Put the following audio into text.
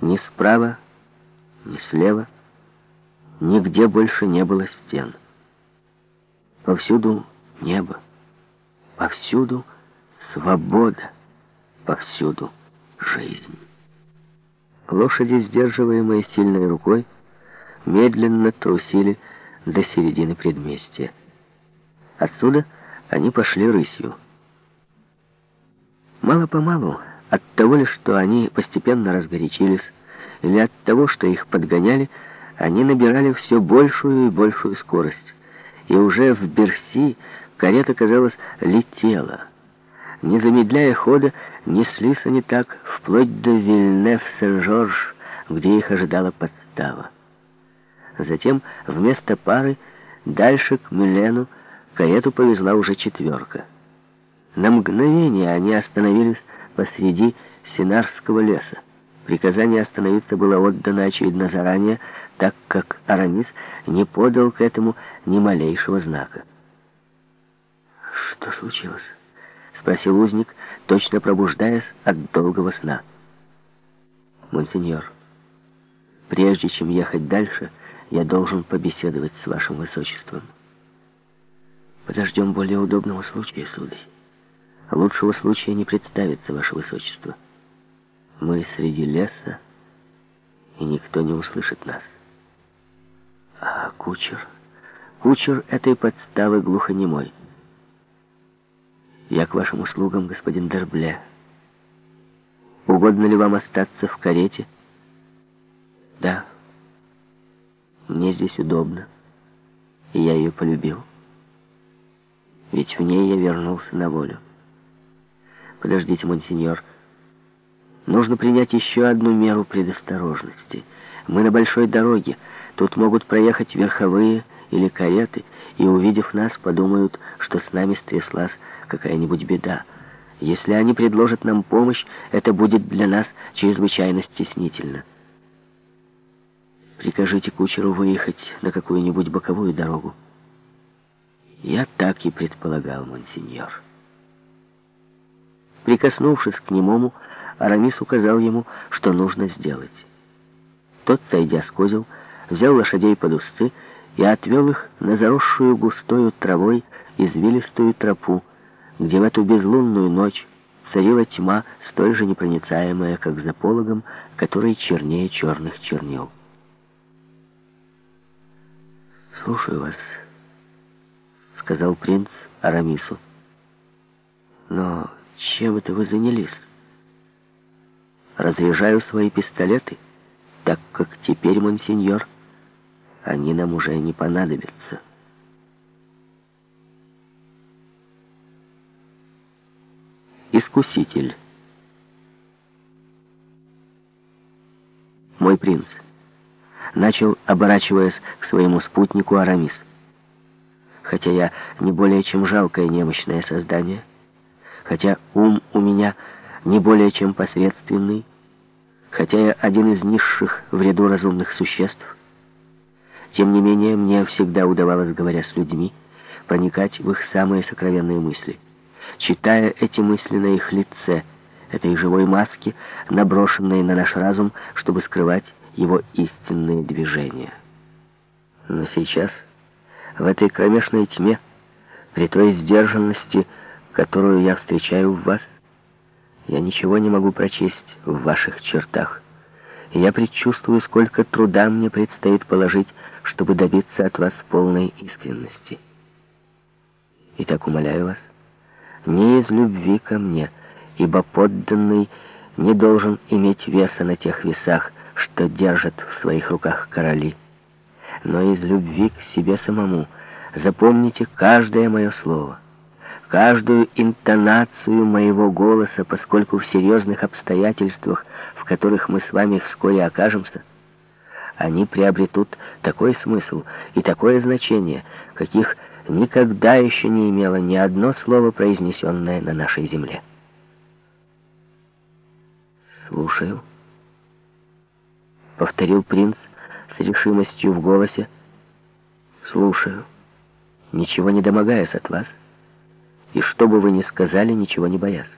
Ни справа, ни слева, нигде больше не было стен. Повсюду небо, повсюду свобода, повсюду жизнь. Лошади, сдерживаемые сильной рукой, медленно трусили до середины предместья. Отсюда они пошли рысью. Мало-помалу, от того ли, что они постепенно разгорячились, или от того, что их подгоняли, они набирали все большую и большую скорость. И уже в Берси карета, казалось, летела. Не замедляя хода, неслись они так вплоть до Вильнев-Сен-Жорж, где их ожидала подстава. Затем вместо пары дальше к Мюлену карету повезла уже четверка. На мгновение они остановились посреди Синарского леса. Приказание остановиться было отдано, очевидно, заранее, так как Арамис не подал к этому ни малейшего знака. «Что случилось?» — спросил узник, точно пробуждаясь от долгого сна. «Монсеньор, прежде чем ехать дальше, я должен побеседовать с вашим высочеством. Подождем более удобного случая, сударь. Лучшего случая не представится, ваше высочество. Мы среди леса, и никто не услышит нас. А кучер? Кучер этой подставы глухонемой. Я к вашим услугам, господин Дербле. Угодно ли вам остаться в карете? Да. Мне здесь удобно, и я ее полюбил. Ведь в ней я вернулся на волю. Подождите, монсеньор. Нужно принять еще одну меру предосторожности. Мы на большой дороге. Тут могут проехать верховые или кареты, и, увидев нас, подумают, что с нами стряслась какая-нибудь беда. Если они предложат нам помощь, это будет для нас чрезвычайно стеснительно. Прикажите кучеру выехать на какую-нибудь боковую дорогу. Я так и предполагал, монсеньор. Прикоснувшись к немому, Арамис указал ему, что нужно сделать. Тот, сойдя с козел, взял лошадей под узцы и отвел их на заросшую густою травой извилистую тропу, где в эту безлунную ночь царила тьма, столь же непроницаемая, как за пологом, который чернее черных чернил. «Слушаю вас», — сказал принц Арамису. «Но чем это вы занялись?» «Разряжаю свои пистолеты, так как теперь, монсеньор, они нам уже не понадобятся». Искуситель «Мой принц», — начал, оборачиваясь к своему спутнику Арамис, «хотя я не более чем жалкое немощное создание, — хотя ум у меня не более чем посредственный, хотя я один из низших в ряду разумных существ, тем не менее мне всегда удавалось, говоря с людьми, проникать в их самые сокровенные мысли, читая эти мысли на их лице, этой живой маске, наброшенной на наш разум, чтобы скрывать его истинные движения. Но сейчас, в этой кромешной тьме, при той сдержанности, которую я встречаю в вас, я ничего не могу прочесть в ваших чертах. Я предчувствую, сколько труда мне предстоит положить, чтобы добиться от вас полной искренности. Итак, умоляю вас, не из любви ко мне, ибо подданный не должен иметь веса на тех весах, что держат в своих руках короли, но из любви к себе самому. Запомните каждое мое слово — каждую интонацию моего голоса, поскольку в серьезных обстоятельствах, в которых мы с вами вскоре окажемся, они приобретут такой смысл и такое значение, каких никогда еще не имело ни одно слово, произнесенное на нашей земле. «Слушаю», — повторил принц с решимостью в голосе. «Слушаю, ничего не домогаясь от вас» и что бы вы ни сказали, ничего не боясь.